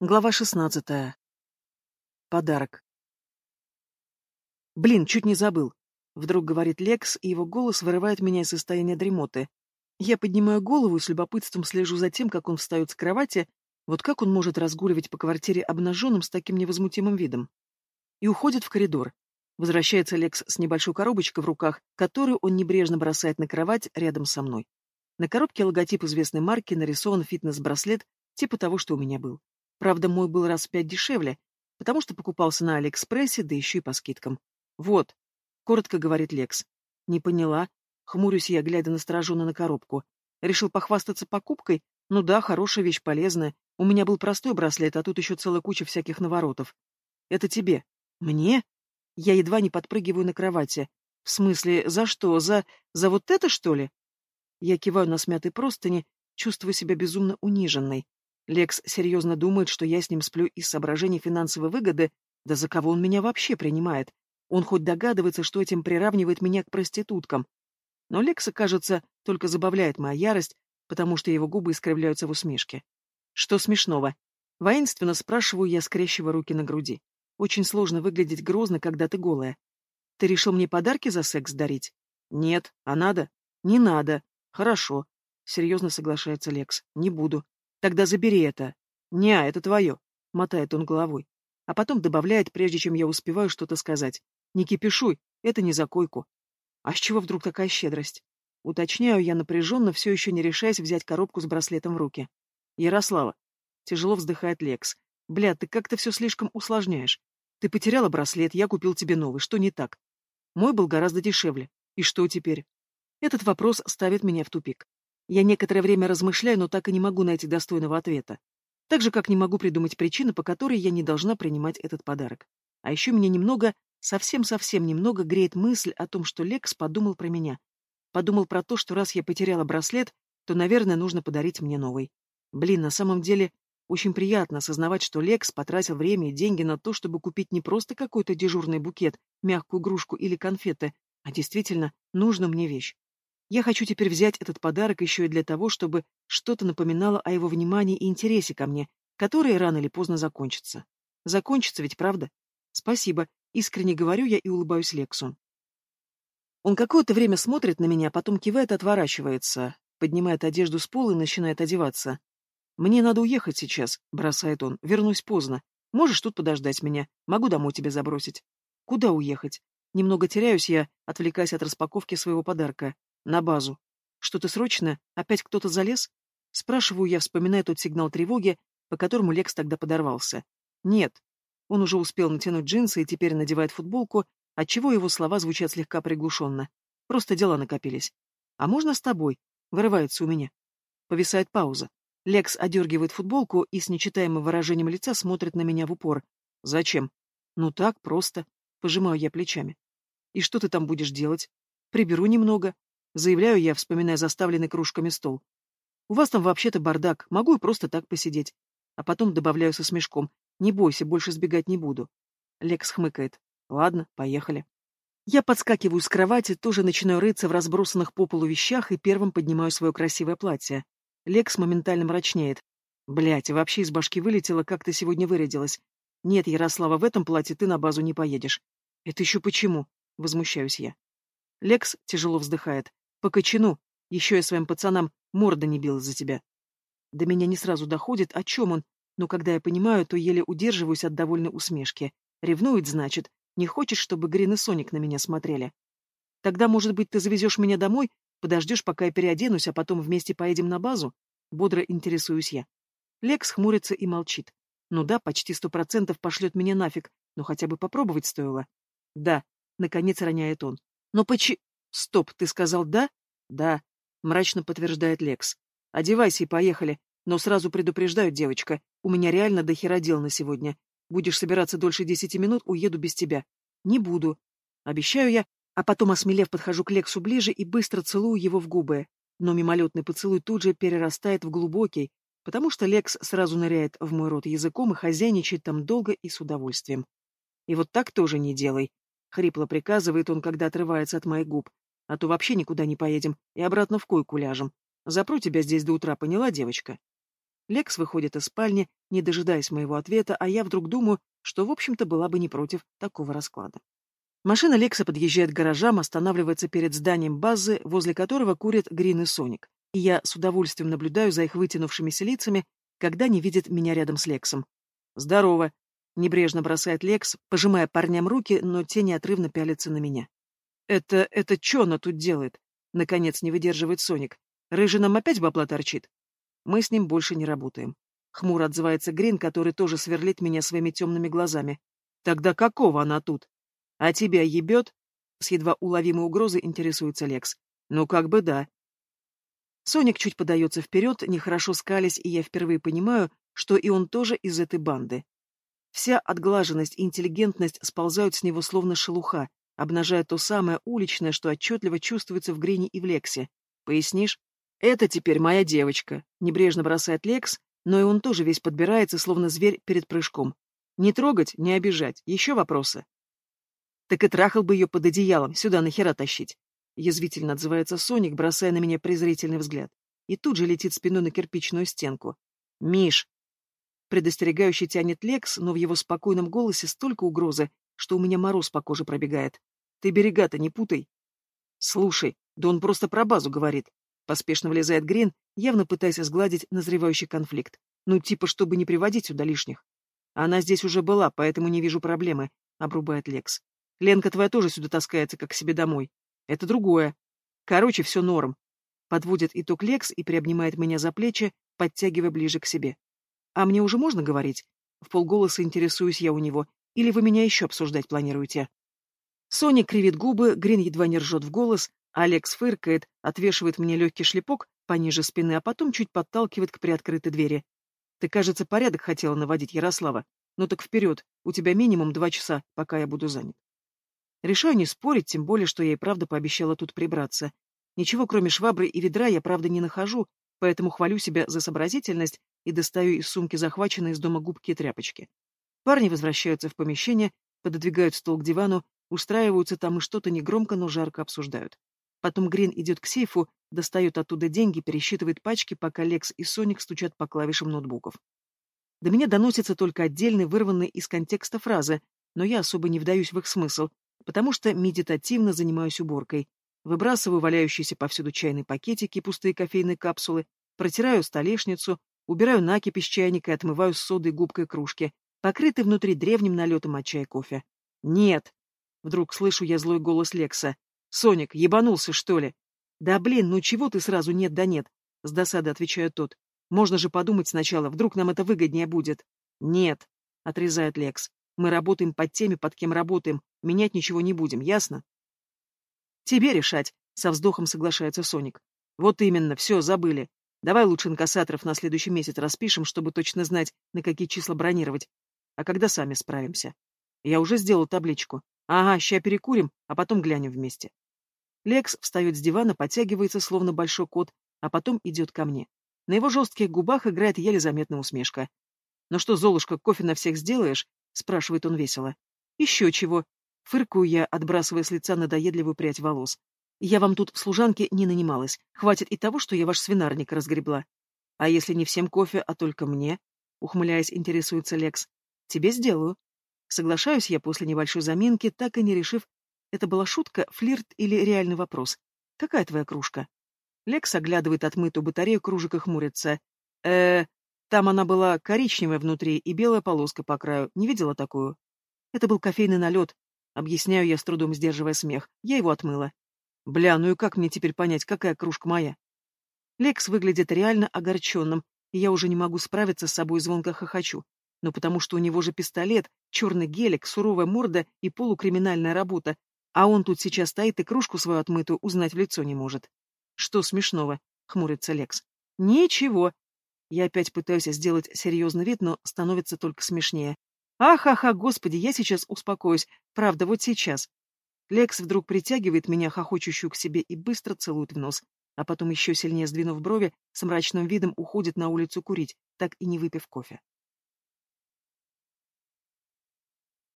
Глава шестнадцатая. Подарок. Блин, чуть не забыл. Вдруг говорит Лекс, и его голос вырывает меня из состояния дремоты. Я поднимаю голову и с любопытством слежу за тем, как он встает с кровати, вот как он может разгуливать по квартире обнаженным с таким невозмутимым видом. И уходит в коридор. Возвращается Лекс с небольшой коробочкой в руках, которую он небрежно бросает на кровать рядом со мной. На коробке логотип известной марки нарисован фитнес-браслет, типа того, что у меня был. Правда, мой был раз в пять дешевле, потому что покупался на Алиэкспрессе, да еще и по скидкам. «Вот», — коротко говорит Лекс. «Не поняла». Хмурюсь я, глядя настороженно на коробку. Решил похвастаться покупкой? Ну да, хорошая вещь, полезная. У меня был простой браслет, а тут еще целая куча всяких наворотов. Это тебе. Мне? Я едва не подпрыгиваю на кровати. В смысле, за что? За... за вот это, что ли? Я киваю на смятой простыни, чувствую себя безумно униженной. Лекс серьезно думает, что я с ним сплю из соображений финансовой выгоды, да за кого он меня вообще принимает? Он хоть догадывается, что этим приравнивает меня к проституткам. Но Лекса, кажется, только забавляет моя ярость, потому что его губы искривляются в усмешке. Что смешного? Воинственно спрашиваю я, скрещивая руки на груди. Очень сложно выглядеть грозно, когда ты голая. Ты решил мне подарки за секс дарить? Нет. А надо? Не надо. Хорошо. Серьезно соглашается Лекс. Не буду. Тогда забери это. Не, это твое. Мотает он головой. А потом добавляет, прежде чем я успеваю что-то сказать. Не кипишуй, это не за койку. А с чего вдруг такая щедрость? Уточняю я напряженно, все еще не решаясь взять коробку с браслетом в руки. Ярослава. Тяжело вздыхает Лекс. Бля, ты как-то все слишком усложняешь. Ты потеряла браслет, я купил тебе новый. Что не так? Мой был гораздо дешевле. И что теперь? Этот вопрос ставит меня в тупик. Я некоторое время размышляю, но так и не могу найти достойного ответа. Так же, как не могу придумать причину, по которой я не должна принимать этот подарок. А еще меня немного, совсем-совсем немного греет мысль о том, что Лекс подумал про меня. Подумал про то, что раз я потеряла браслет, то, наверное, нужно подарить мне новый. Блин, на самом деле, очень приятно осознавать, что Лекс потратил время и деньги на то, чтобы купить не просто какой-то дежурный букет, мягкую игрушку или конфеты, а действительно нужную мне вещь. Я хочу теперь взять этот подарок еще и для того, чтобы что-то напоминало о его внимании и интересе ко мне, которые рано или поздно закончатся. Закончится ведь, правда? Спасибо. Искренне говорю я и улыбаюсь Лексу. Он какое-то время смотрит на меня, потом кивает и отворачивается, поднимает одежду с пола и начинает одеваться. «Мне надо уехать сейчас», — бросает он. «Вернусь поздно. Можешь тут подождать меня. Могу домой тебя забросить». «Куда уехать?» Немного теряюсь я, отвлекаясь от распаковки своего подарка. На базу. Что-то срочно? Опять кто-то залез? Спрашиваю я, вспоминая тот сигнал тревоги, по которому Лекс тогда подорвался. Нет. Он уже успел натянуть джинсы и теперь надевает футболку, отчего его слова звучат слегка приглушенно. Просто дела накопились. А можно с тобой? Вырывается у меня. Повисает пауза. Лекс одергивает футболку и с нечитаемым выражением лица смотрит на меня в упор. Зачем? Ну так, просто. Пожимаю я плечами. И что ты там будешь делать? Приберу немного, Заявляю я, вспоминая заставленный кружками стол. У вас там вообще-то бардак, могу и просто так посидеть. А потом добавляю со смешком. Не бойся, больше сбегать не буду. Лекс хмыкает. Ладно, поехали. Я подскакиваю с кровати, тоже начинаю рыться в разбросанных по полу вещах и первым поднимаю свое красивое платье. Лекс моментально мрачнеет. Блять, вообще из башки вылетело, как ты сегодня вырядилась. Нет, Ярослава, в этом платье ты на базу не поедешь. Это еще почему? Возмущаюсь я. Лекс тяжело вздыхает. По кочану. Еще я своим пацанам морда не бил из-за тебя. До меня не сразу доходит, о чем он, но когда я понимаю, то еле удерживаюсь от довольной усмешки. Ревнует, значит. Не хочешь, чтобы Грин и Соник на меня смотрели? Тогда, может быть, ты завезешь меня домой, подождешь, пока я переоденусь, а потом вместе поедем на базу? Бодро интересуюсь я. Лекс хмурится и молчит. Ну да, почти сто процентов пошлет меня нафиг, но хотя бы попробовать стоило. Да, наконец роняет он. Но почему... «Стоп, ты сказал «да»?» «Да», — мрачно подтверждает Лекс. «Одевайся и поехали. Но сразу предупреждаю, девочка, у меня реально дохера дел на сегодня. Будешь собираться дольше десяти минут, уеду без тебя». «Не буду». Обещаю я, а потом, осмелев, подхожу к Лексу ближе и быстро целую его в губы. Но мимолетный поцелуй тут же перерастает в глубокий, потому что Лекс сразу ныряет в мой рот языком и хозяйничает там долго и с удовольствием. И вот так тоже не делай. Хрипло приказывает он, когда отрывается от моих губ. А то вообще никуда не поедем и обратно в койку ляжем. Запру тебя здесь до утра, поняла, девочка? Лекс выходит из спальни, не дожидаясь моего ответа, а я вдруг думаю, что, в общем-то, была бы не против такого расклада. Машина Лекса подъезжает к гаражам, останавливается перед зданием базы, возле которого курят Грин и Соник. И я с удовольствием наблюдаю за их вытянувшимися лицами, когда не видят меня рядом с Лексом. «Здорово!» — небрежно бросает Лекс, пожимая парням руки, но те неотрывно пялятся на меня. «Это... это чё она тут делает?» — наконец не выдерживает Соник. «Рыжий нам опять бабла торчит?» Мы с ним больше не работаем. Хмуро отзывается Грин, который тоже сверлит меня своими темными глазами. «Тогда какого она тут?» «А тебя ебет?» С едва уловимой угрозой интересуется Лекс. «Ну, как бы да». Соник чуть подается вперед, нехорошо скались, и я впервые понимаю, что и он тоже из этой банды. Вся отглаженность и интеллигентность сползают с него словно шелуха, обнажая то самое уличное, что отчетливо чувствуется в Грине и в Лексе. Пояснишь? «Это теперь моя девочка», — небрежно бросает Лекс, но и он тоже весь подбирается, словно зверь перед прыжком. Не трогать, не обижать. Еще вопросы? Так и трахал бы ее под одеялом, сюда нахера тащить. Язвительно отзывается Соник, бросая на меня презрительный взгляд. И тут же летит спиной на кирпичную стенку. «Миш!» Предостерегающий тянет Лекс, но в его спокойном голосе столько угрозы, что у меня мороз по коже пробегает. «Ты берега-то не путай!» «Слушай, да он просто про базу говорит!» Поспешно влезает Грин, явно пытаясь сгладить назревающий конфликт. Ну, типа, чтобы не приводить сюда лишних. Она здесь уже была, поэтому не вижу проблемы, — обрубает Лекс. Ленка твоя тоже сюда таскается, как к себе домой. Это другое. Короче, все норм. Подводит итог Лекс и приобнимает меня за плечи, подтягивая ближе к себе. А мне уже можно говорить? В полголоса интересуюсь я у него. Или вы меня еще обсуждать планируете? Соня кривит губы, Грин едва не ржет в голос, Алекс фыркает, отвешивает мне легкий шлепок пониже спины, а потом чуть подталкивает к приоткрытой двери. Ты, кажется, порядок хотела наводить, Ярослава. Ну так вперед, у тебя минимум два часа, пока я буду занят. Решаю не спорить, тем более, что я и правда пообещала тут прибраться. Ничего, кроме швабры и ведра, я правда не нахожу, поэтому хвалю себя за сообразительность и достаю из сумки захваченные из дома губки и тряпочки. Парни возвращаются в помещение, пододвигают стол к дивану, устраиваются там и что-то негромко, но жарко обсуждают. Потом Грин идет к сейфу, достает оттуда деньги, пересчитывает пачки, пока Лекс и Соник стучат по клавишам ноутбуков. До меня доносится только отдельный, вырванный из контекста фразы, но я особо не вдаюсь в их смысл, потому что медитативно занимаюсь уборкой. Выбрасываю валяющиеся повсюду чайные пакетики, пустые кофейные капсулы, протираю столешницу, убираю накипь чайника и отмываю с содой губкой кружки, покрытые внутри древним налетом от чая кофе. «Нет!» — вдруг слышу я злой голос Лекса. «Соник, ебанулся, что ли?» «Да блин, ну чего ты сразу нет да нет?» — с досады отвечает тот. «Можно же подумать сначала, вдруг нам это выгоднее будет». «Нет», — отрезает Лекс. «Мы работаем под теми, под кем работаем. Менять ничего не будем, ясно?» «Тебе решать», — со вздохом соглашается Соник. «Вот именно, все, забыли. Давай лучше инкассаторов на следующий месяц распишем, чтобы точно знать, на какие числа бронировать. А когда сами справимся. Я уже сделал табличку. Ага, ща перекурим, а потом глянем вместе. Лекс встает с дивана, подтягивается, словно большой кот, а потом идет ко мне. На его жестких губах играет еле заметная усмешка. «Ну что, Золушка, кофе на всех сделаешь?» — спрашивает он весело. «Еще чего?» — фыркую я, отбрасывая с лица надоедливую прядь волос. «Я вам тут в служанке не нанималась. Хватит и того, что я ваш свинарник разгребла. А если не всем кофе, а только мне?» — ухмыляясь, интересуется Лекс. «Тебе сделаю». Соглашаюсь я после небольшой заминки, так и не решив, это была шутка, флирт или реальный вопрос. «Какая твоя кружка?» Лекс оглядывает отмытую батарею, кружек и хмурится. э там она была коричневая внутри и белая полоска по краю. Не видела такую? Это был кофейный налет. Объясняю я, с трудом сдерживая смех. Я его отмыла. Бля, ну и как мне теперь понять, какая кружка моя? Лекс выглядит реально огорченным, и я уже не могу справиться с собой звонко хохочу но потому что у него же пистолет, черный гелик, суровая морда и полукриминальная работа, а он тут сейчас стоит и кружку свою отмытую узнать в лицо не может. Что смешного? Хмурится Лекс. Ничего. Я опять пытаюсь сделать серьезный вид, но становится только смешнее. Ах-ха-ха, господи, я сейчас успокоюсь. Правда, вот сейчас. Лекс вдруг притягивает меня, хохочущую к себе, и быстро целует в нос, а потом еще сильнее сдвинув брови, с мрачным видом уходит на улицу курить, так и не выпив кофе.